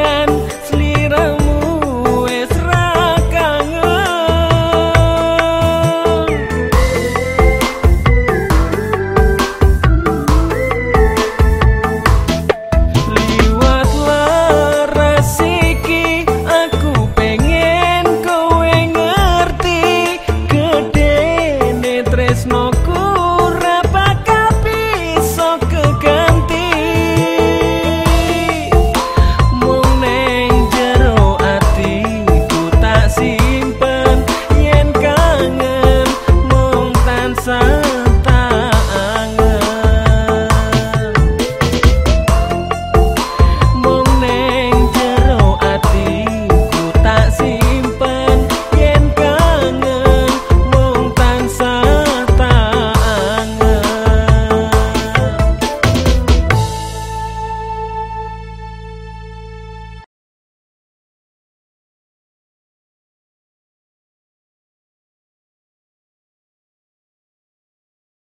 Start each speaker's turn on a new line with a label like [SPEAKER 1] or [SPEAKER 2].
[SPEAKER 1] again.